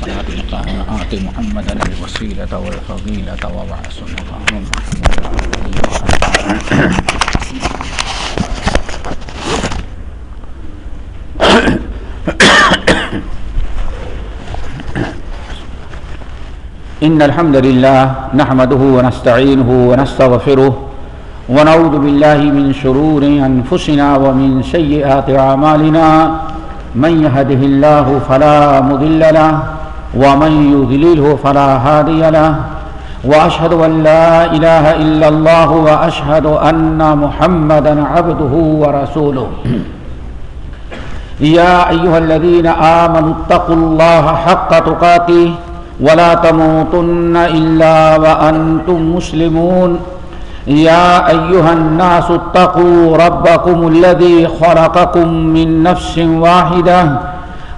الصلاة القائمة آت محمدا الوسيلة والفضيلة وبعث مقام محمود إن الحمد لله نحمده ونستعينه ونستغفره ونعوذ بالله من شرور أنفسنا ومن سيئات أعمالنا من يهده الله فلا مضل له ومن يضلله فلا هادي له وأشهد أن لا إله إلا الله وأشهد أن محمدا عبده ورسوله. يا أيها الذين آمنوا اتقوا الله حق تقاته ولا تموتن إلا وأنتم مسلمون. يا أيها الناس اتقوا ربكم الذي خلقكم من نفس واحدة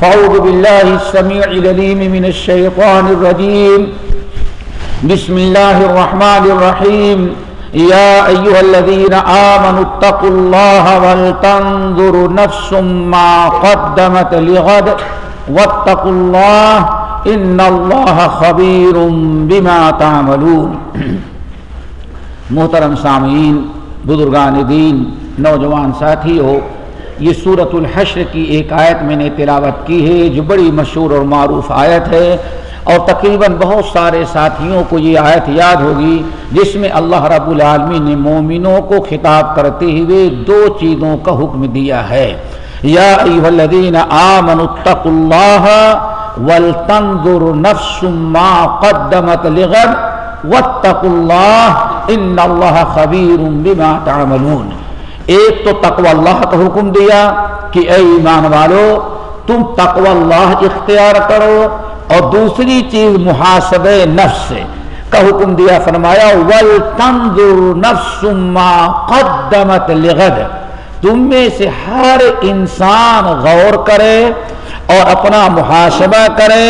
فأعوذ بالله السميع العليم من الشيطان الرجيم بسم الله الرحمن الرحيم يا أيها الذين آمنوا اتقوا الله ولتنظر نفس ما قدمت لغد واتقوا الله ان اللہ خبیر بما تعملون محترم سامعین، بزرگان دین، نوجوان ساتھی ہو یہ صورت الحشر کی ایک آیت میں نے تلاوت کی ہے، جو بڑی مشہور اور معروف آیت ہے۔ اور تقریباً بہت سارے ساتھیوں کو یہ آیت یاد ہوگی، جس میں اللہ رب العالمین نے مومنوں کو خطاب کرتے ہوئے دو چیزوں کا حکم دیا ہے۔ یا الذین آمنوا اتقوا اللہ ولتنظر نفس ما قدمت لغد واتقوا اللہ ان اللہ خبیر بما تعملون۔ ایک تو تقوی اللہ کا حکم دیا کہ اے ایمان والو، تم تقوی اللہ اختیار کرو اور دوسری چیز محاسب نفس سے کا حکم دیا، فرمایا، ولتنظر نفس ما قدمت لغد تم میں سے ہر انسان غور کرے اور اپنا محاسبہ کرے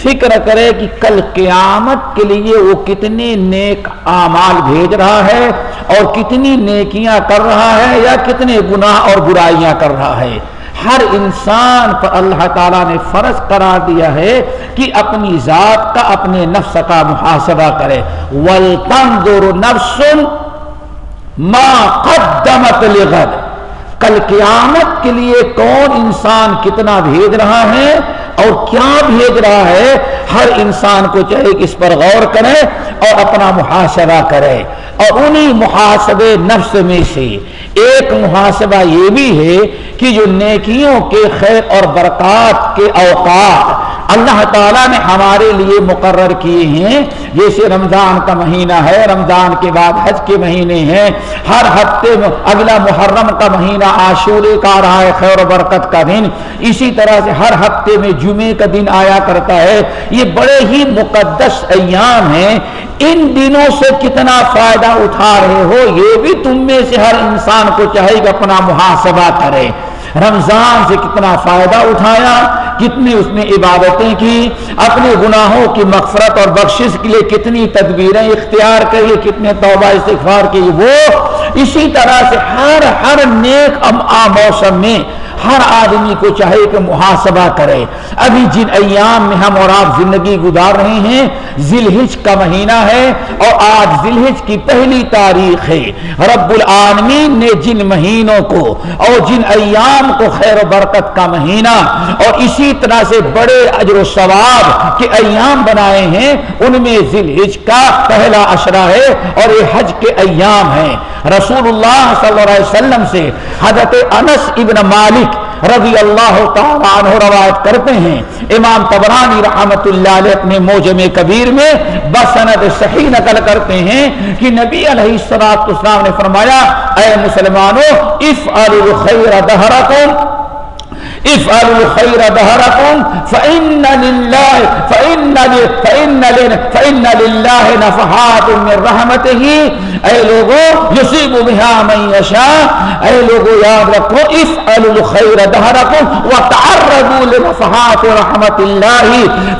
فکر کرے کہ کل قیامت کے لیے وہ کتنے نیک اعمال بھیج رہا ہے اور کتنی نیکیاں کر رہا ہے یا کتنے گناہ اور برائیاں کر رہا ہے۔ ہر انسان پر اللہ تعالیٰ نے فرض قرار دیا ہے کہ اپنی ذات کا اپنے نفس کا محاسبہ کرے۔ وَلْتَنْظُرُ نَفْسٌ مَا قَدَّمَتْ لِغَدْ کل قیامت کے لیے کون انسان کتنا بھیج رہا ہے؟ اور کیا بھیج رہا ہے؟ ہر انسان کو چاہے کہ اس پر غور کرے اور اپنا محاسبہ کرے۔ اور انہی محاسبے نفس میں سے۔ ایک محاسبہ یہ بھی ہے کہ جو نیکیوں کے خیر اور برکات کے اوقات اللہ تعالیٰ نے ہمارے لیے مقرر کیے ہیں۔ جیسے رمضان کا مہینہ ہے، رمضان کے بعد حج کے مہینے ہیں۔ ہر ہفتے میں اگلا محرم کا مہینہ عاشورے کا رہا ہے، خیر و برکت کا دن۔ اسی طرح سے ہر ہفتے میں جمعے کا دن آیا کرتا ہے۔ یہ بڑے ہی مقدس ایام ہیں۔ ان دنوں سے کتنا فائدہ اٹھا رہے ہو، یہ بھی تم میں سے ہر انسان کو چاہے کہ اپنا محاسبہ کرے۔ رمضان سے کتنا فائدہ اٹھایا، کتنی اس نے عبادتیں کی، اپنے گناہوں کی مغفرت اور بخشش کے لیے کتنی تدبیریں اختیار کری کتنے توبہ استغفار کی وہ اسی طرح سے ہر ہر نیک ام آ موسم میں ہر آدمی کو چاہے کہ محاسبہ کرے۔ ابھی جن ایام میں ہم اور آپ زندگی گزار رہے ہیں ذلحج کا مہینہ ہے اور آج ذلحج کی پہلی تاریخ ہے۔ رب العالمین نے جن مہینوں کو اور جن ایام کو خیر و برکت کا مہینہ اور اسی طرح سے بڑے اجر و ثواب کے ایام بنائے ہیں، ان میں ذلحج کا پہلا اشرا ہے اور یہ حج کے ایام ہیں۔ رسول اللہ صلی اللہ علیہ وسلم سے حضرت انس ابن مالک رضی اللہ تعالیٰ عنہ روایت کرتے ہیں۔ امام تبرانی رحمت اللہ علیہ اپنے موجم کبیر میں بسند صحیح نقل کرتے ہیں کہ نبی علیہ السلام نے فرمایا، اے مسلمانوں اف الخیر دہرکم، افعلوا الخير دهركم فإن لله فإن فإن فإن لله نفحات من رحمته۔ اے لوگوں یصيب بها من يشاء اے لوگوں یاد رکھو، افعلوا الخير دهركم وتعرضوا لنفحات رحمت الله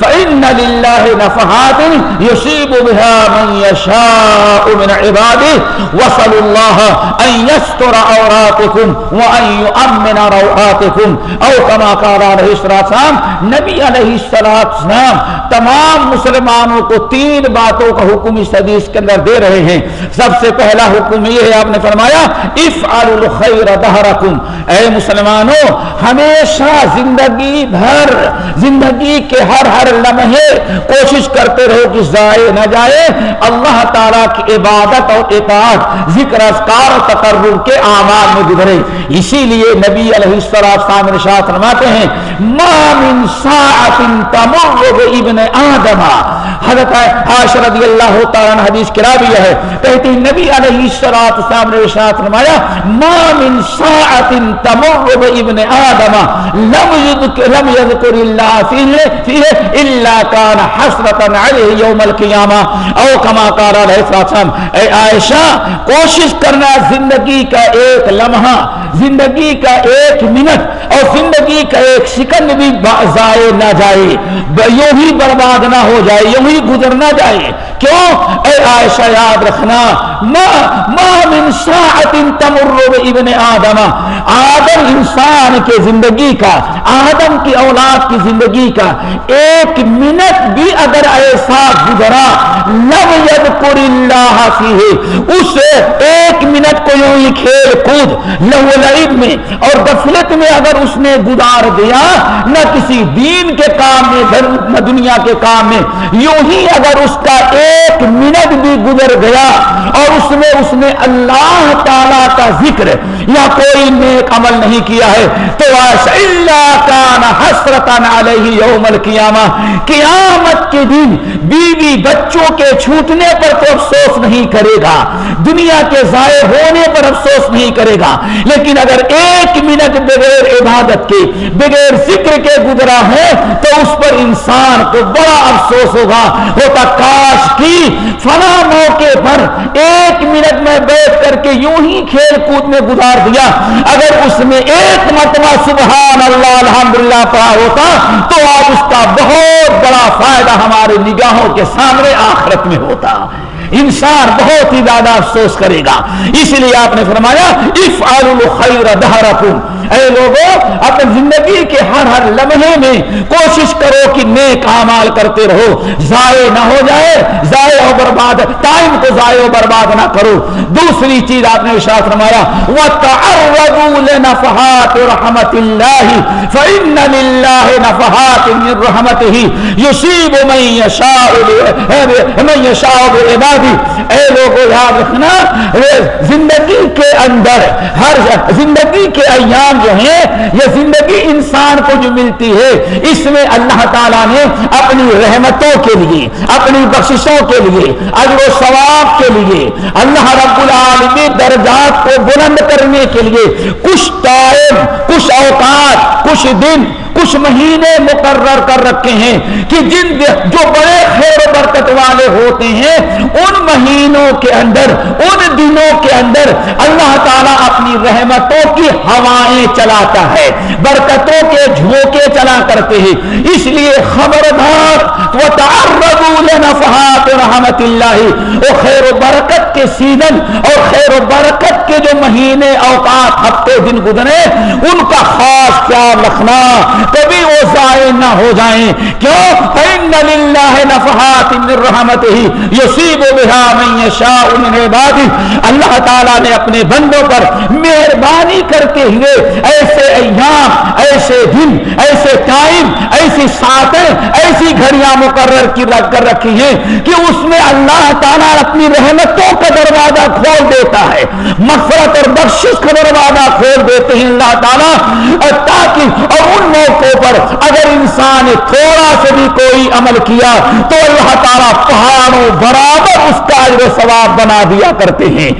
فإن لله نفحات يصيب بها من يشاء من عباده وصلوا الله أن يستر عوراتكم وأن يؤمن روعاتكم أو کما کارا رہی السلام نبی علیہ السلام تمام مسلمانوں کو تین باتوں کا حکم اس حدیث کے اندر دے رہے ہیں۔ سب سب سے پہلا حکم یہ ہے، آپ نے فرمایا، افعلوا الخیر دہرکم اے مسلمانوں، ہمیشہ زندگی بھر، زندگی کے ہر ہر لمحے کوشش کرتے رہو کہ ضائع نہ جائے۔ اللہ تعالیٰ کی عبادت اور اطاعت، ذکر، اذکار اور تقرب کے اعمال میں گزرے۔ اسی لیے نبی علیہ السلام نے شاہ فرماتے ہیں، ما من ساعت تمر ابن آدم۔ حضرت عائشہ رضی اللہ تعالیٰ حدیث کرا بھی ہے، کہتی نبی علیہ السلام نے ارشاد فرمایا، ما من ساعت تمر ابن آدم، لم يذكر لم يذكر الله فيه فيه الا كان حسرة عليه يوم القيامة او كما قال عليه السلام اے عائشہ، کوشش کرنا زندگی کا ایک لمحہ، زندگی کا ایک منٹ، اور زندگی کا ایک سکند بھی ضائع نہ جائے یوں ہی برباد نہ ہو جائے، یوں ہی گزر نہ جائے۔ کیوں؟ اے عائشہ، یاد رکھنا ما ما من ساعت تمر ابن آدم. آدم انسان کے زندگی کا، آدم کی اولاد کی زندگی کا. ایک منٹ بھی اگر ایسا گزرا، لم یذکر اللہ فیہ. اس ایک منٹ کو یوں ہی کھیل کود، لہو لعب میں. اور غفلت میں اگر اس نے گزار دیا، نہ کسی دین کے کام میں نہ دنیا کے کام میں. یوں ہی اگر اس کا ایک منٹ بھی گزر گیا، اور اس میں اس نے اللہ تعالی کا ذکر یا کوئی نیک عمل نہیں کیا ہے تو اللہ کان حسرتن علیہ یوم القیامہ، قیامت کے دن بیوی بچوں کے چھوٹنے پر تو افسوس نہیں کرے گا، دنیا کے ضائع ہونے پر افسوس نہیں کرے گا۔ لیکن اگر ایک منٹ بغیر عبادت کے، بغیر ذکر کے گزرا ہے تو اس پر انسان کو بڑا افسوس ہوگا۔ ہوتا کاش کی فلاں موقع پر ایک منٹ میں بیٹھ کر کے یوں ہی کھیل کود میں گزار دیا۔ اگر اس میں ایک مرتبہ سبحان اللہ، الحمدللہ پڑا ہوتا، تو آج اس کا بہت بڑا فائدہ ہمارے نگاہوں کے سامنے آخرت میں ہوتا۔ انسان بہت ہی زیادہ افسوس کرے گا۔ اس لیے آپ نے فرمایا اف الخیر دہرکم اے لوگوں اپنی زندگی کے ہر ہر لمحے میں کوشش کرو کہ نیک اعمال کرتے رہو۔ ضائع نہ ہو جائے، ضائع و برباد، ٹائم کو ضائع و برباد نہ کرو۔ دوسری چیز آپ نے ارشاد فرمایا، وتعرضوا لنفحات رحمت اللہ فإن لله نفحات من رحمته يصيب من يشاء من يشاء بعباده اے لوگوں یاد رکھنا زندگی کے اندر، ہر زندگی کے ایام جو ہیں، یہ زندگی انسان کو جو ملتی ہے، اس میں اللہ تعالیٰ نے اپنی رحمتوں کے لیے، اپنی بخششوں کے لیے، اجر و ثواب کے لیے، اللہ رب العالمین درجات کو بلند کرنے کے لیے کچھ ٹائم، کچھ اوقات، کچھ دن کچھ مہینے مقرر کر رکھے ہیں کہ جن جو بڑے خیر و برکت والے ہوتے ہیں، ان مہینوں کے اندر، ان دنوں کے اندر اللہ تعالیٰ اپنی رحمتوں کی ہوائیں چلاتا ہے، برکتوں کے جھونکے چلا کرتے ہیں۔ اس لیے خبردار رحمت اللہ وہ خیر و برکت کے سیزن، اور خیر و برکت کے جو مہینے، اوقات، ہفتے، دن گزرے، ان کا خاص خیال رکھنا۔ کبھی وہ ضائع نہ ہو جائیں۔ کیوں؟ نفحات من رحمت ہی یسیب بہا من یشاء من عبادی اللہ تعالیٰ نے اپنے بندوں پر مہربانی کرتے ہوئے ایسے ایام، ایسے دن، ایسے ٹائم، ایسی ساتیں ایسی گھڑیاں مقرر کی رکھ کر رکھی ہیں کہ اس میں اللہ تعالیٰ اپنی رحمتوں کا دروازہ کھول دیتا ہے۔ مغفرت اور بخشش کا دروازہ کھول دیتے ہیں اللہ تعالیٰ۔ اور تاکہ اور ان موقع موقعوں پر اگر انسان نے تھوڑا سے بھی کوئی عمل کیا تو اللہ تعالیٰ پہاڑوں برابر اس کا جو ثواب بنا دیا کرتے ہیں۔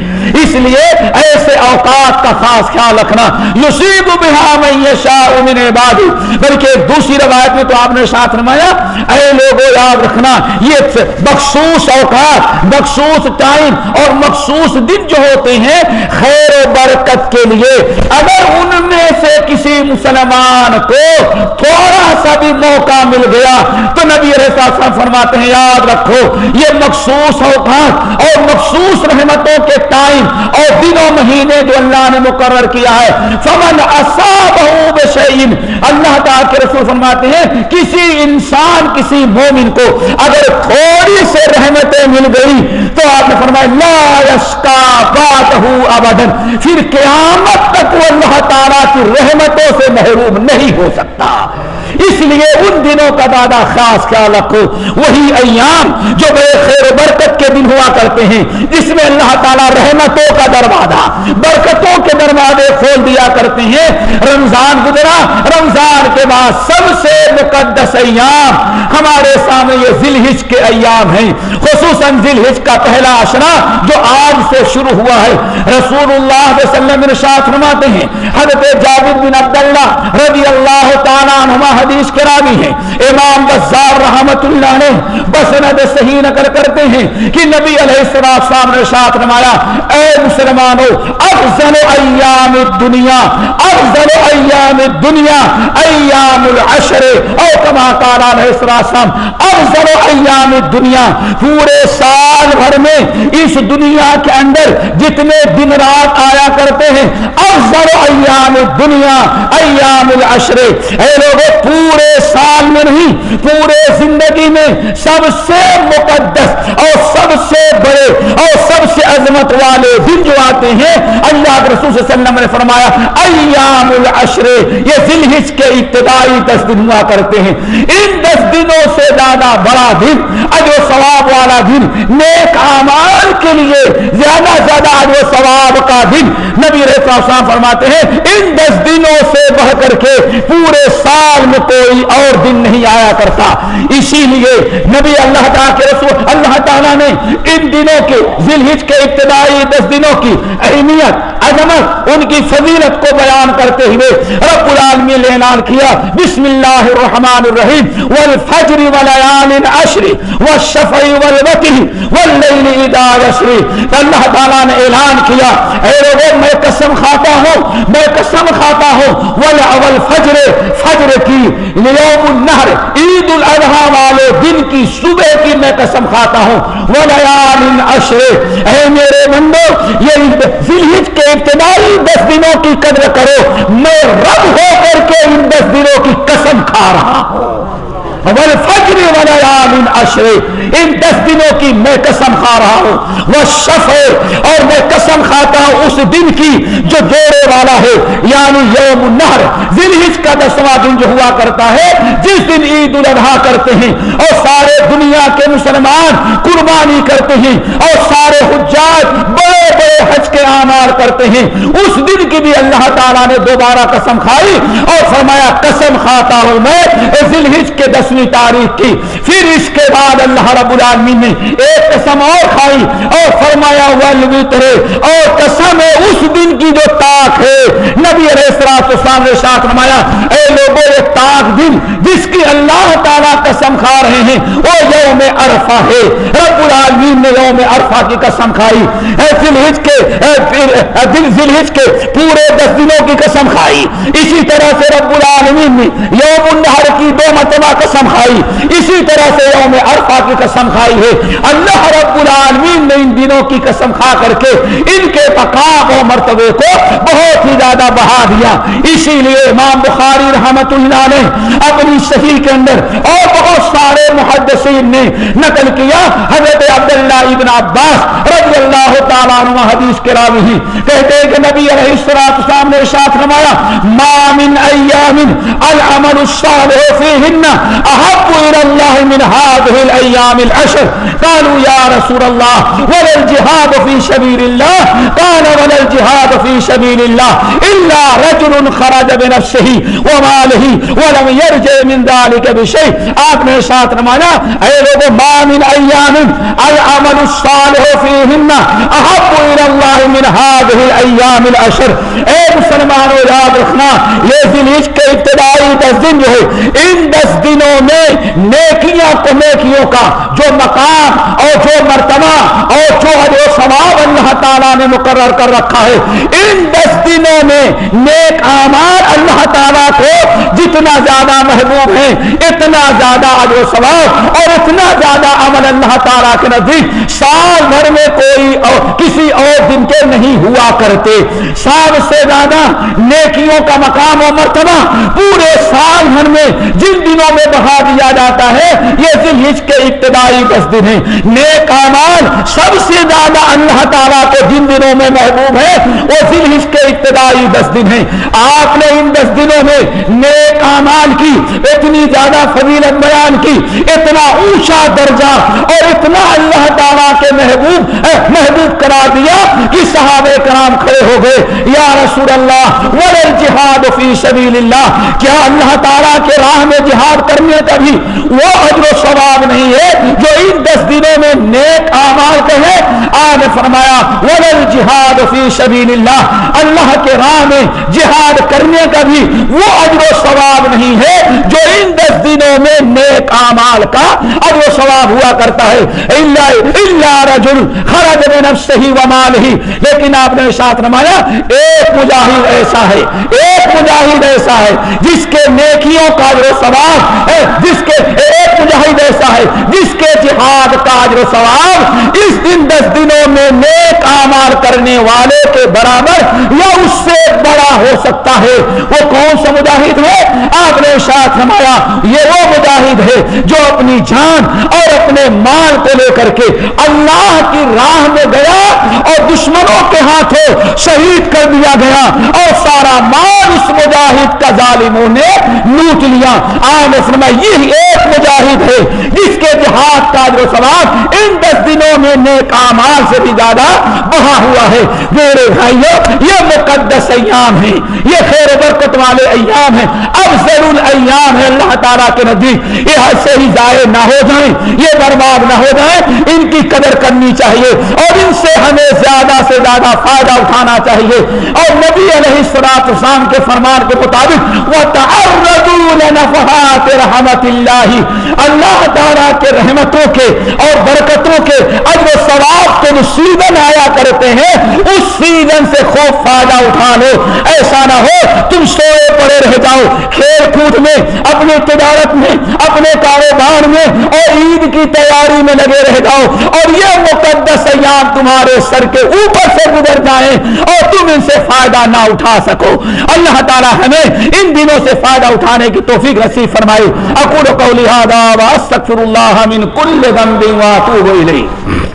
اس لیے ایسے اوقات کا خاص خیال رکھنا۔ یوسیب بہا میں شاہ من عبادی بلکہ دوسری روایت میں تو آپ نے ساتھ نمایا اے لوگوں یاد رکھنا، یہ مخصوص اوقات، مخصوص ٹائم اور مخصوص دن جو ہوتے ہیں خیر و برکت کے لیے۔ اگر ان میں سے کسی مسلمان کو تھوڑا سا بھی موقع مل گیا تو نبی رحصا فرماتے ہیں، یاد رکھو، یہ مخصوص اوقات اور مخصوص رحمتوں کے ٹائم اور دنوں مہینے جو اللہ نے مقرر کیا ہے۔ فمن بشعین اللہ تعالیٰ کے رسول فرماتے ہیں، کسی انسان، کسی مومن کو اگر تھوڑی سے رحمتیں مل گئی تو آپ نے فرمایا، لا یشکا باتہو ابدن پھر قیامت تک وہ اللہ تعالیٰ کی رحمتوں سے محروم نہیں ہو سکتا۔ تھا۔ اس لیے ان دنوں کا دادا خاص خیال رکھو۔ وہی ایام جو بے خیر و برکت کے دن ہوا کرتے ہیں۔ جس میں اللہ تعالیٰ رحمتوں کا دروازہ، برکتوں کے دروازے کھول دیا کرتے ہیں۔ رمضان گزرا، رمضان کے بعد سب سے مقدس ایام ہمارے سامنے یہ ذلحج کے ایام ہیں۔ خصوصاً ذلحج کا پہلا اشرا جو آج سے شروع ہوا ہے۔ رسول اللہ علیہ وسلم ارشاد فرماتے ہیں، حضرت جابر بن عبداللہ رضی اللہ تعالیٰ عنہ حدیث کے راوی ہیں۔ امام بزار رحمت اللہ نے بسند صحیح نقل کرتے ہیں کہ نبی علیہ السلام صاحب نے شاعت نمایا اے مسلمانوں، افضل ایام الدنیا، افضل ایام الدنیا، ایام العشر، او کما قال علیہ السلام افضل ایام الدنیا۔ پورے سال بھر میں اس دنیا کے اندر جتنے دن رات آیا کرتے ہیں، افضل ایام الدنیا، ایام العشر۔ اے لوگوں پورے سال میں نہیں، پورے زندگی میں سب سے مقدس اور سب سے بڑے اور سب سے عظمت والے دن جو آتے ہیں، اللہ کے رسول صلی اللہ علیہ وسلم نے فرمایا، ایام العشر، یہ ذلحج کے ابتدائی دس دن ہوا کرتے ہیں۔ ان دس دنوں سے زیادہ بڑا دن اجو ثواب والا دن، نیک اعمال کے لیے زیادہ زیادہ اجو ثواب کا دن۔ نبی رسول فرماتے ہیں، ان دس دنوں سے بڑھ کر کے پورے سال میں کوئی اور دن نہیں آیا کرتا۔ اسی لیے نبی اللہ تعالیٰ کے رسول اللہ تعالیٰ نے ان دنوں کے ذلحج کے ابتدائی دس دنوں کی اہمیت عظمت ان کی فضیلت کو بیان کرتے ہوئے رب العالمین نے اعلان کیا بسم اللہ الرحمن الرحیم والفجر ولیال عشر، والشفع والوتر واللیل اذا یسر اللہ تعالیٰ نے اعلان کیا، اے لوگوں میں قسم کھاتا ہوں، میں قسم کھاتا ہوں والفجر فجر کی یوم النہر، عید الاضحیٰ والے دن کی صبح کی میں قسم کھاتا ہوں وہ لیال عشر. اے میرے بندو، یہ ذلحج کے ابتدائی دس دنوں کی قدر کرو، میں رب ہو کر کے ان دس دنوں کی قسم کھا رہا ہوں۔ والفجر ولیال عشر، ان دس دنوں کی میں قسم کھا رہا ہوں۔ وہ شفع اور میں قسم کھاتا ہوں اس دن کی جو جوڑے والا ہے یعنی یوم النہر۔ ذلحج کا دسواں دن جو ہوا کرتا ہے، جس دن عید الاضحیٰ کرتے ہیں، اور سارے دنیا کے مسلمان قربانی کرتے ہیں، اور سارے حجاج بڑے بڑے حج کے آمار کرتے ہیں۔ اس دن کی بھی اللہ تعالیٰ نے دوبارہ قسم کھائی، اور فرمایا، قسم کھاتا ہوں میں ذلحج کے دس دسویں تاریخ کی۔ پھر اس کے بعد اللہ رب العالمین نے ایک قسم اور کھائی اور فرمایا والوتر اور قسم ہے اس دن کی جو تاک ہے۔ نبی علیہ السلام نے ساتھ فرمایا، اے لوگوں، یہ تاک دن جس کی اللہ تعالیٰ قسم کھا رہے ہیں، وہ یوم عرفہ ہے۔ رب العالمین نے یوم عرفہ کی قسم کھائی۔ اے پھر ذلحج کے دل ذلحج کے پورے دس دنوں کی قسم کھائی۔ اسی طرح سے رب العالمین نے یوم النہر کی دو مرتبہ قسم قسم کھائی اسی طرح سے یوم عرفہ کی قسم کھائی ہے۔ اللہ رب العالمین نے ان دنوں کی قسم کھا کر کے ان کے مقام و مرتبے کو بہت ہی زیادہ بڑھا دیا۔ اسی لیے امام بخاری رحمت اللہ نے اپنی صحیح کے اندر اور بہت سارے محدثین نے نقل کیا۔ حضرت عبداللہ ابن عباس رضی اللہ تعالیٰ عنہ حدیث کے راوی ہی کہتے ہیں کہ نبی علیہ السلام نے ارشاد فرمایا، ما من ایام العمل الصالح فيهن احب الى الله من هذه الايام العشر. قالوا يا رسول الله، ولا الجهاد في سبيل الله؟ قال، ولا الجهاد في سبيل الله. الا رجل خرج بنفسه وماله ولم يرجع من ذلك بشيء. آپ نے ساتھ نمانا، اے لوگوں ما من ایام العمل الصالح فيهن احب الى الله من هذه الايام العشر۔ اے مسلمانوں، یاد رکھنا، یہ ذلیج کے ابتدائی دس دن جو ہے ان دس دنوں میں نیکیاں کو نیکیوں کا، جو مقام اور جو مرتبہ اور جو جو ثواب اللہ تعالیٰ نے مقرر کر رکھا ہے۔ ان دس دنوں میں نیک اعمال اللہ تعالیٰ کو جتنا زیادہ محبوب ہے اتنا زیادہ اجر و ثواب اور اتنا زیادہ عمل اللہ تعالیٰ کے نزدیک۔ سال بھر میں کوئی اور، کسی اور دن کے نہیں ہوا کرتے سال سے زیادہ نیکیوں کا مقام و مرتبہ پورے سال بھر میں جن دنوں میں بڑھا دیا جاتا ہے، یہ ذلحج کے ابتدائی دس دن ہیں۔ نیک اعمال سب سے زیادہ اللہ تعالیٰ کو جن دنوں میں محبوب ہے وہ ذلحج کے ابتدائی دس دن ہیں۔ آپ نے ان دس دنوں میں نیک اعمال کی، اتنی زیادہ فضیلت بیان کی، اتنا اونچا درجہ اور اتنا اللہ تعالیٰ کے محبوب محبوب کرا دیا کہ صحابہ کرام کھڑے ہو گئے. یا رسول اللہ ولل جہاد فی سبیل اللہ کیا اللہ تعالیٰ کے راہ میں جہاد کرنے کا بھی وہ اجر و ثواب نہیں ہے جو ان دس دنوں میں نیک اعمال کے ہیں آج فرمایا ولل جہاد فی سبیل اللہ اللہ کے راہ میں جہاد کرنے کا بھی وہ اجر و ثواب نہیں ہے جو ان دس دنوں میں نیک اعمال کا اجر و ثواب ہوا کرتا ہے۔ الا رجل خرج بنفسه وماله لیکن آپ نے ساتھ نمایا، ایک مجاہد ایسا ہے، ایک مجاہد ایسا ہے جس کے نیکیوں کا جو ثواب ہے۔ جس کے ایک مجاہد ایسا ہے جس کے جہاد کا جو ثواب اس دن دس دنوں میں نیک اعمال کرنے والے کے برابر یا اس سے بڑا ہو سکتا ہے۔ وہ کون سا مجاہد ہے؟ آپ نے ساتھ نمایا یہ وہ مجاہد ہے جو اپنی جان اور اپنے اپنے مال کو لے کر کے اللہ کی راہ میں گیا اور دشمنوں کے ہاتھوں شہید کر دیا گیا اور سارا مال اس مجاہد کا ظالموں نے لوٹ لیا۔ آئے فرمایا یہ ایک مجاہد ہے جس کے جہاد کا جو ثواب ان دس دنوں میں نیک اعمال سے بھی زیادہ بہا ہوا ہے۔ میرے بھائیو، یہ مقدس ایام ہیں یہ خیر برکت والے ایام ہیں۔ افضل الایام ہے اللہ تعالیٰ کے نزدیک یہ حد سے ہی ضائع نہ ہو جائیں۔ یہ برباد نہ ہو جائیں ان کی قدر کرنی چاہیے اور ان سے ہمیں زیادہ سے زیادہ فائدہ اٹھانا چاہیے۔ اور نبی علیہ السلام کے فرمان کے مطابق وہ رحمت اللہ اللہ تعالیٰ کے رحمتوں کے اور برکتوں کے اجر و ثواب تو سیزن آیا کرتے ہیں۔ اس سیزن سے خوب فائدہ اٹھا لو۔ ایسا نہ ہو، تم سوئے پڑے رہ جاؤ، کھیل کود میں، اپنی تجارت میں، اپنے کاروبار میں، اور عید کی تیاری میں لگے رہ جاؤ۔ اور یہ مقدس ایام تمہارے سر کے اوپر سے گزر جائیں اور تم ان سے فائدہ نہ اٹھا سکو۔ اللہ تعالی ہمیں ان دنوں سے فائدہ اٹھانے کی توفیق نصیب فرمائے۔ اقول قولی هذا واستغفر الله من كل ذنب واتوب اليه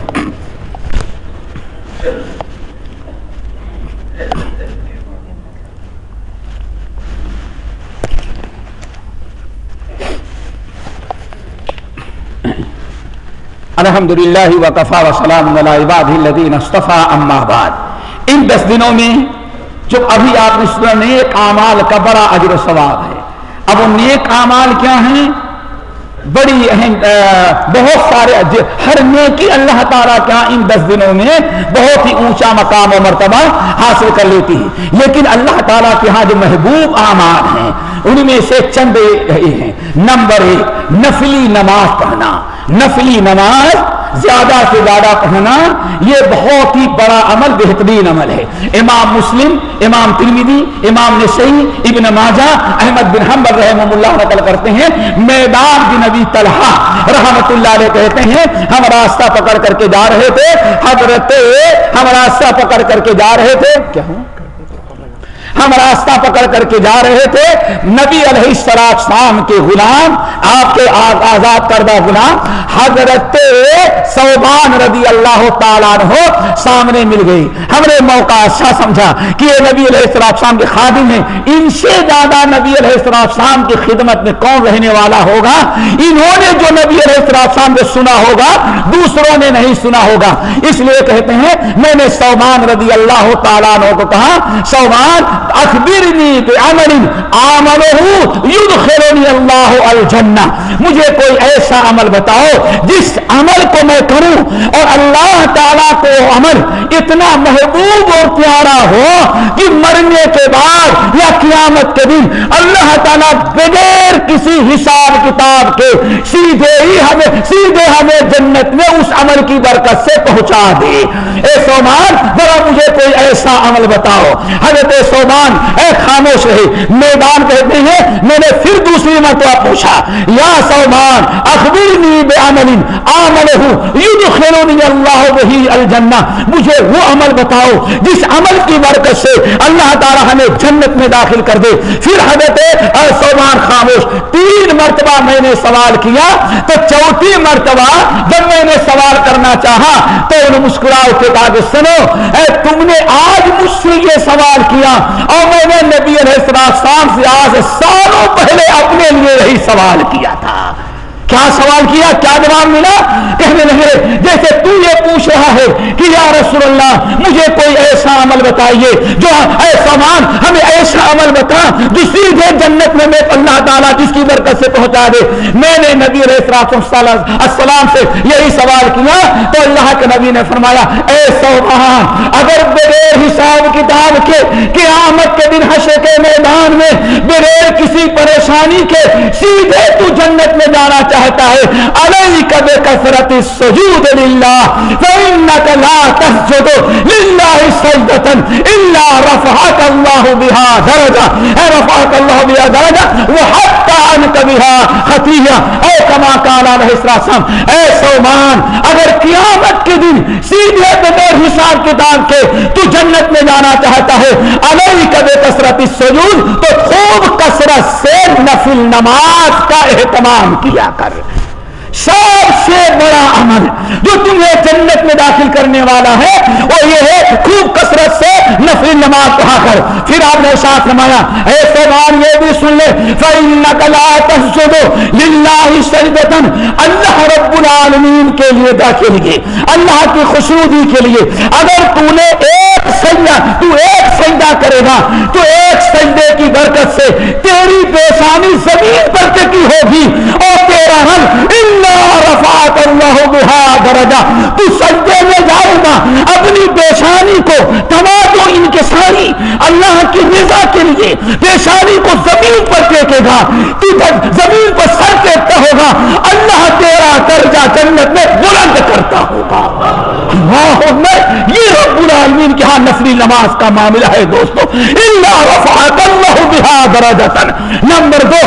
الحمد للہ وقفا وسلام عباد الدین اصطفیٰ اما بعد۔ ان دس دنوں میں جو ابھی آپ نے سنا نیک اعمال کا بڑا اجر و ثواب ہے۔ اب وہ نیک اعمال کیا ہیں؟ بڑی اہم بہت سارے ہر نیکی اللہ تعالیٰ کیا ہاں ان دس دنوں میں بہت ہی اونچا مقام و مرتبہ حاصل کر لیتی ہے۔ لیکن اللہ تعالیٰ کے ہاں جو محبوب اعمال ہیں، ان میں سے چند ہیں۔ نمبر ایک، نفلی نماز پڑھنا۔ نفلی نماز زیادہ سے زیادہ پڑھنا یہ بہت ہی بڑا عمل، بہترین عمل ہے۔ امام مسلم، امام ترمیدی امام نسائی، ابن ماجہ، احمد بن حنبل رحمہ اللہ نقل کرتے ہیں۔ میدان بن نبی طلحہ رحمت اللہ علیہ کہتے ہیں، ہم راستہ پکڑ کر کے جا رہے تھے۔ حضرت، ہم راستہ پکڑ کر کے جا رہے تھے۔ کیا ہوں؟ ہم راستہ پکڑ کر کے جا رہے تھے۔ نبی علیہ السلام کے غلام، آپ کے آزاد کردہ غلام، حضرت صوبان رضی اللہ تعالیٰ عنہ سامنے مل گئی۔ ہم نے موقع اچھا سمجھا کہ یہ نبی علیہ السلام کے خادم ہیں۔ ان سے زیادہ نبی علیہ السلام کی خدمت میں کون رہنے والا ہوگا؟ انہوں نے جو نبی علیہ السلام کو سنا ہوگا، دوسروں نے نہیں سنا ہوگا۔ اس لیے کہتے ہیں، میں نے صوبان رضی اللہ تعالیٰ عنہ کو کہا، صوبان اخبرنی بعمل عمله يدخلني الجنہ مجھے کوئی ایسا عمل بتاؤ جس عمل کو میں کروں اور اللہ تعالیٰ کو عمل اتنا محبوب اور پیارا ہو کہ مرنے کے بعد یا قیامت کے دن اللہ تعالیٰ بغیر کسی حساب کتاب کے سیدھے ہی ہمیں سیدھے ہمیں جنت میں اس عمل کی برکت سے پہنچا دے۔ اے سومان، ذرا مجھے کوئی ایسا عمل بتاؤ۔ حضرت سومان، اے خاموش رہے میدان کہتے ہیں، میں نے پھر دوسری مرتبہ پوچھا، یا سلمان، اخبرنی بے عمل عمل یدخلونی اللہ وہی الجنہ، مجھے وہ عمل بتاؤ جس عمل کی برکت سے اللہ تعالی ہمیں جنت میں داخل کر دے۔ پھر حضرت سلمان خاموش، تین مرتبہ میں نے سوال کیا، تو چوتھی مرتبہ جب میں نے سوال کرنا چاہا، تو انہوں مسکراؤ کے بعد سنو، اے تم نے آج مجھ سے یہ سوال کیا، اور میں نے نبی علیہ السلام سے آج سالوں پہلے اپنے لیے یہی سوال کیا تھا۔ کیا سوال کیا کیا جواب ملا؟ کہنے لگے، جیسے تو یہ پوچھ رہا ہے کہ یا رسول اللہ، مجھے کوئی ایسا عمل بتائیے جو ایسا مان، ہمیں ایسا عمل بتا، جو سیدھے جنت میں میں اللہ تعالیٰ جس کی برکت سے پہنچا دے۔ میں نے نبی علیہ السلام سے یہی سوال کیا، تو اللہ کے نبی نے فرمایا اے سومان اگر بغیر حساب کتاب کے قیامت کے دن حشر کے میدان میں بغیر کسی پریشانی کے سیدھے تو جنت میں جانا چاہے کہتا ہے، علیک بکثرت السجود للہ فانک لا تسجد للہ سجدۃ الا رفعك اللہ بها درجہ۔ اے رفعك اللہ بها درجہ وحتى عنك بها خطیہ۔ اے کما قال علیہ السلام اے سومان، اگر قیامت کے دن سیدھے حساب کتاب کے تو جنت میں جانا چاہتا ہے۔ اگر کبھی کثرت سجود تو خوب کثرت سے نفل نماز کا اہتمام کیا کر۔ سب سے بڑا عمل جو تمہیں جنت میں داخل کرنے والا ہے، وہ یہ ہے خوب کثرت سے نفل نماز پڑھا کر۔ پھر آپ نے ساتھ نمایا ایسے بار یہ بھی سن لے۔ اللہ رب العالمین کے لیے داخل لیے اللہ کی خوشنودی کے لیے۔ اگر تو نے ایک سجدہ، تو ایک سجدہ کرے گا۔ تو ایک سجدے کی برکت سے تیری پیشانی زمین پر ٹکی ہوگی۔ اور تیرا رنگ رفعت اللہ بہا درجہ، تو سجدے میں جائے گا۔ اپنی پیشانی کو تمام ان کے ساری۔ اللہ کی رضا کے لیے پیشانی کو زمین پر ٹیکے گا۔ تو زمین پر سر ٹیکتا ہوگا، اللہ تیرا درجہ جنت میں بلند کرتا ہوگا۔ یہ العالمین کے نماز کا معاملہ ہے دوستو۔ نمبر دو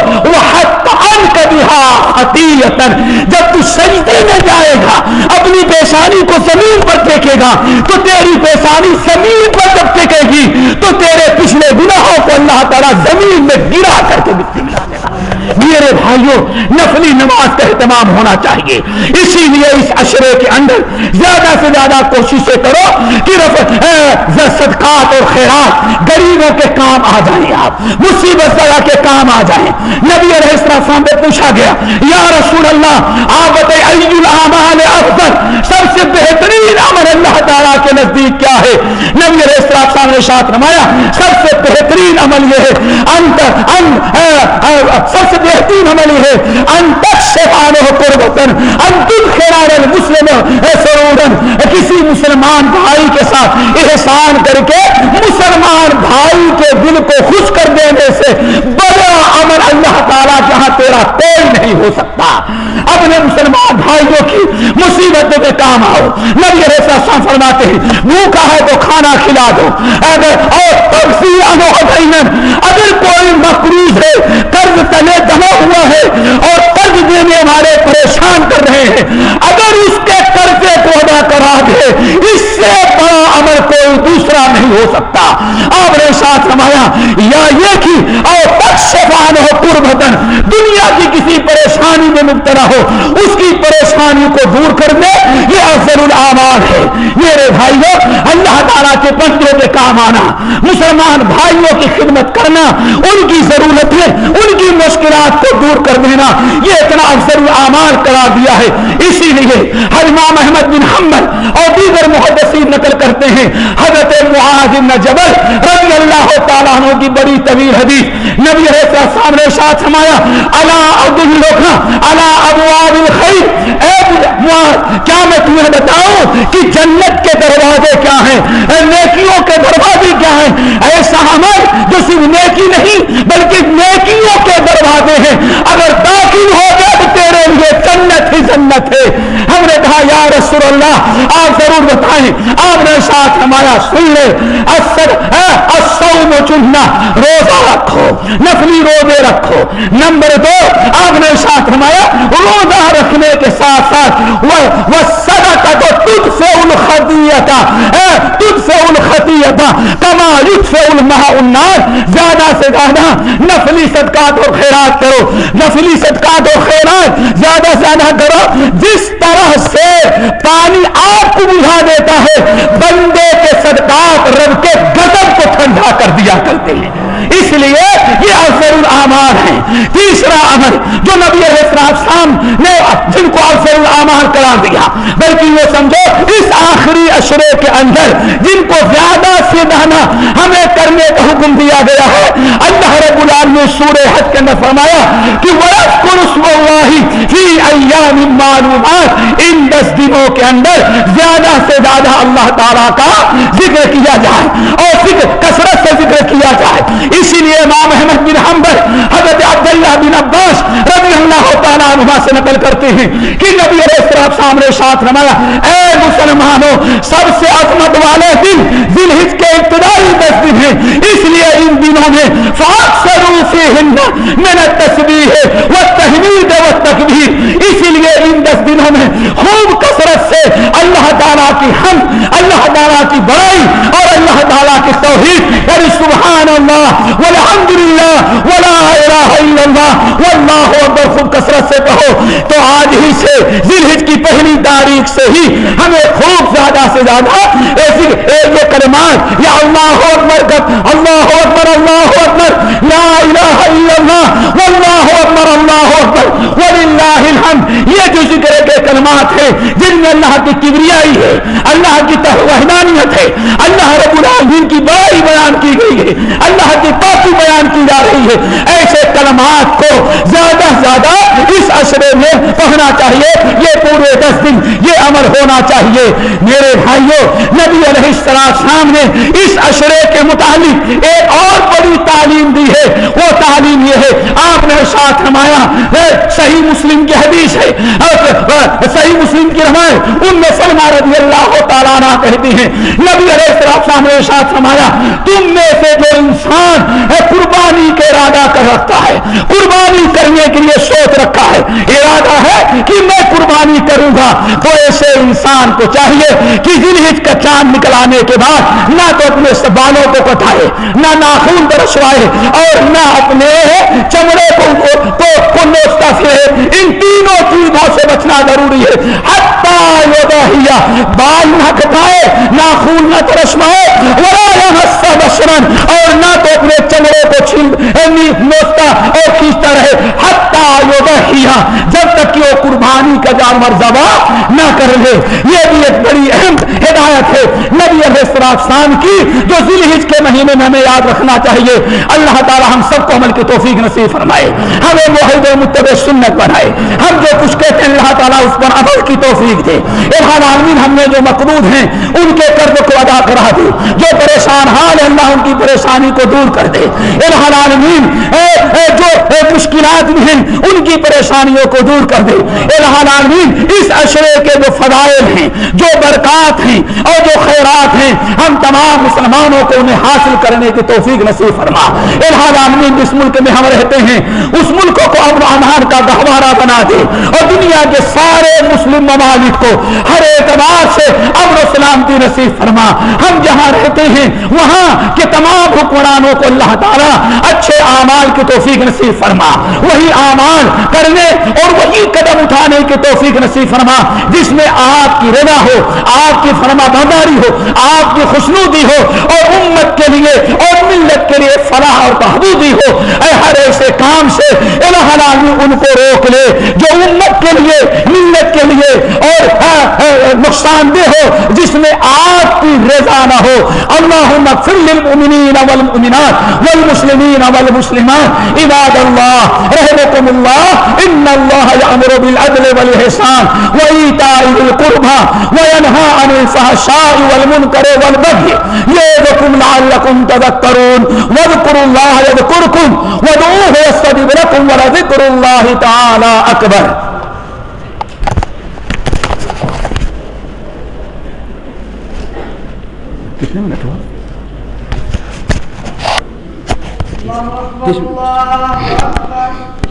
جب تو سجدے میں جائے گا، اپنی پیشانی کو زمین پر دیکھے گا، تو تیری پیشانی زمین پر جب دیکھے گی، تو تیرے پچھلے گناہوں کو اللہ تعالیٰ زمین میں گرا کر کے مٹی ملا دے گا۔ میرے بھائیوں، نفلی نماز کا اہتمام ہونا چاہیے۔ اسی لیے اس اشرے کے اندر زیادہ سے زیادہ کوششیں کرو کہ صدقات اور خیرات، غریبوں کے کام آ جائیں آپ، مصیبت زیادہ کے کام آ جائیں۔ نبی علیہ السلام سے پوچھا گیا، یا رسول اللہ آپ بتائیں افضل، سب سے بہترین عمل اللہ تعالیٰ کے نزدیک کیا ہے؟ نبی علیہ السلام نے شاط نمایا سب سے بہترین عمل یہ ہے، انت، ان سب سے بہترین عملی ہے ان تک قربتن ان تل المسلم سرورن کسی مسلمان بھائی کے ساتھ احسان کر کے مسلمان بھائی کے دل کو خوش کر دینے سے بڑا عمل اللہ تعالیٰ جہاں تیرا کوئی نہیں ہو سکتا۔ اپنے مسلمان بھائیوں کی مصیبتوں کے کام آؤ۔ نبی ایسا فرماتے ہیں، بھوکا ہے تو کھانا کھلا دو۔ اگر اور اگر کوئی مقروض ہے، قرض تلے جمع ہوا ہے اور قرض دینے والے پریشان کر رہے ہیں، اگر اس کے قرضے کو ادا کرا دے، اس سے بڑا عمل کوئی دوسرا نہیں ہو سکتا۔ آپ نے ساتھ رمایا یا یہ کہ اور پکشفان ہو قربتن دنیا کی کسی پریشانی میں مبتلا ہو، اس کی پریشانی کو دور کرنے یہ افضل العمال ہے۔ میرے بھائیوں اللہ تعالیٰ کے بندوں کے کام آنا، مسلمان بھائیوں کی خدمت کرنا، ان کی ضرورت ہے ان کی مشکلات کو دور کر دینا، یہ اتنا افضل العمال کرا دیا ہے۔ اسی لیے ہر امام احمد بن حمد اور دیگر محدثین نقل کرتے ہیں۔ حضرت معاذ بن جبل رضی اللہ تعالیٰ عنہ کی بڑی طویل حدیث نبی علیہ السلام نے ساتھ سمایا ابواب الخیر اے معاذ کیا میں تمہیں بتاؤں کہ جنت کے دروازے کیا ہیں؟ نیکیوں کے دروازے کیا ہیں؟ ایسا عمل جو صرف نیکی نہیں بلکہ نیکیوں کے دروازے ہیں۔ اگر داخل ہو گئے تو تیرے لیے جنت ہی جنت ہے۔ ہم نے کہا، یا رسول اللہ، آپ ضرور بتائیں، آپ نے ساتھ ہمارا سن لے اثر چننا روزہ رکھو، نفلی روزے رکھو، نمبر دو، آپ نے ساتھ ہمارا روزہ رکھنے کے ساتھ ساتھ وہ سدا کا تو تجھ سے ان خطیتا تجھ سے ان خطیتا کما یوتھ سے ان مہا زیادہ سے زیادہ نفلی صدقات و خیرات کرو، نفلی صدقات و خیرات، زیادہ سے زیادہ کرو، جس طرح سے پانی آپ کو بجھا دیتا ہے۔ بندے کے صدقات رب کے گزب کو ٹھنڈا کر دیا کرتے ہیں۔ اس لیے یہ افضل العمال ہیں۔ تیسرا عمل جو نبی علیہ السلام نے جن کو افضل العمال کرا دیا، بلکہ یہ سمجھو، اس آخری اشرے کے اندر جن کو زیادہ سے دانا ہمیں کرنے کا حکم دیا گیا ہے، اللہ رب العالمین سورہ حج کے اندر فرمایا کہ وَيَذْكُرُ اسْمَ اللَّهِ فِي أَيَّامٍ مَّعْلُومَاتٍ۔ ان دس دنوں کے اندر زیادہ سے زیادہ اللہ تعالیٰ کا ذکر کیا جائے اور ذکر کثرت سے ذکر کیا جائے۔ اسی لیے امام احمد بن حنبل، حضرت عبداللہ بن عباس رضی اللہ تعالیٰ عنہ سے نقل کرتے ہیں کہ نبی علیہ السلام سامنے ساتھ رمایا اے مسلمانوں، سب سے عظمت والے دن ذی الحج کے ابتدائی دس دن ہیں۔ اس لیے ان دنوں میں فاکثروا فیہن من التسبیح والتحمید والتکبیر۔ اسی لیے ان دس دنوں میں خوب کثرت سے اللہ تعالیٰ کی ہم اللہ تعالیٰ کی بڑائی اور اللہ تعالیٰ کی توحید۔ یعنی اور سبحان اللہ والحمد للہ ولا الہ الا اللہ۔ واللہ اکبر، خوب کثرت سے کہو۔ تو آج ہی سے ذلحج کی پہلی تاریخ سے ہی ہمیں خوب زیادہ سے زیادہ ایسی یہ کلمات، یا اللہ اکبر اللہ اکبر اللہ اکبر۔ لا الہ الہ الا اللہ واللہ اکبر اللہ اکبر وللہ الحمد. یہ جو ذکر کے کلمات ہیں، جن میں اللہ کی کبریائی ہے، اللہ کی وحدانیت ہے، اللہ رب العالمین کی بڑائی بیان کی گئی ہے، اللہ کی پاکی بیان کی جا رہی ہے۔ ایسے کلمات کو زیادہ زیادہ اس عشرے میں پڑھنا چاہیے۔ یہ پورے دس دن یہ عمل ہونا چاہیے۔ میرے بھائیوں نبی علیہ السلام نے اس عشرے کے متعلق ایک اور بڑی تعلیم دی ہے۔ وہ تعلیم یہ ہے۔ آپ ساتھ نمایا صحیح مسلم کی حدیث ہے۔ صحیح مسلم کی روایت ان میں سلمہ رضی اللہ تعالیٰ عنہ کہتی ہیں، نبی علیہ السلام نے ساتھ نمایا تم میں سے جو انسان قربانی کے ارادہ کر رکھتا ہے۔ قربانی کرنے کے لیے سوچ رکھا ہے۔ ارادہ ہے کہ میں قربانی کروں گا۔ تو ایسے انسان کو چاہیے کہ دن کا چاند نکلانے کے بعد نہ تو اپنے بالوں کو کٹائے، نہ ناخون برسوائے اور نہ اپنے چمڑے کو کو نوچتا پھرے ان تینوں چیزوں سے بچنا ضروری ہے۔ حتی بال نہ کٹائے ناخون نہ ترسوائے اور نہ تو اپنے چمڑے کو چھین یعنی نوچتا اور کھینچتا رہے۔ حتی یودہیا جب تک کہ وہ قربانی کا جانور زبا نہ کر لے یہ بھی ایک بڑی اہم ہدایت ہے نبی کی جو ذی الحج کے مہینے میں ہمیں یاد رکھنا چاہیے۔ اللہ تعالی ہم سب کو عمل کی توفیق نصیب فرمائے۔ ہمیں معاہد متبع سنت بنائے۔ ہم جو کچھ کہتے ہیں، اللہ تعالیٰ اس پر عمل کی توفیق دے۔ ارحان عالمین ہم نے جو مقبوض ہیں، ان کے قرض کو ادا کرا دے۔ جو پریشان حال ہے، اللہ ان کی پریشانی کو دور کر دے۔ ارحان عالمین جو مشکلات بھی ہیں، ان کی پریشانیوں کو دور کر دے۔ العالمین، اس اشرے کے جو فضائل ہیں، جو برکات ہیں اور جو خیرات ہیں ہم تمام مسلمانوں کو انہیں حاصل کرنے کی توفیق نصیب فرما۔ العالمین جس ملک میں ہم رہتے ہیں، اس ملک کو امن امان کا گہوارہ بنا دے اور دنیا کے سارے مسلم ممالک کو ہر اعتبار سے امن و سلامتی نصیب فرما۔ ہم جہاں رہتے ہیں، وہاں کے تمام حکمرانوں کو اللہ تعالیٰ اچھے اعمال کی توفیق نصیب فرما۔ وہی اعمال کرنے اور وہی قدم اٹھانے کی توفیق نصیب فرما، جس میں آپ کی رضا ہو، آپ کی فرما برداری ہو، آپ آپ کی خوشنودی ہو اور امت کے لیے اور ملت کے لیے فلاح اور بہبودی ہو۔ اے ہر ایسے کام سے الہ ان کو روک لے جو امت کے لیے، ملت کے لیے اور ہاں، ہاں، نقصان دہ ہو، جس میں آپ کی رضا نہ ہو۔ اللہم اغفر للمؤمنین والمؤمنات والمسلمین والمسلمات۔ عباد اللہ رحمكم اللہ، ان اللہ یامر بالعدل والاحسان۔ وایتاء ذی القربى وینهى عن الفحشاء والمنکر والبغي یعظکم لعلکم تذکرون واذکروا اللہ یذکرکم وادعوه یستجب لکم ولذکر اللہ تعالی اکبر کتنے منٹ ہوا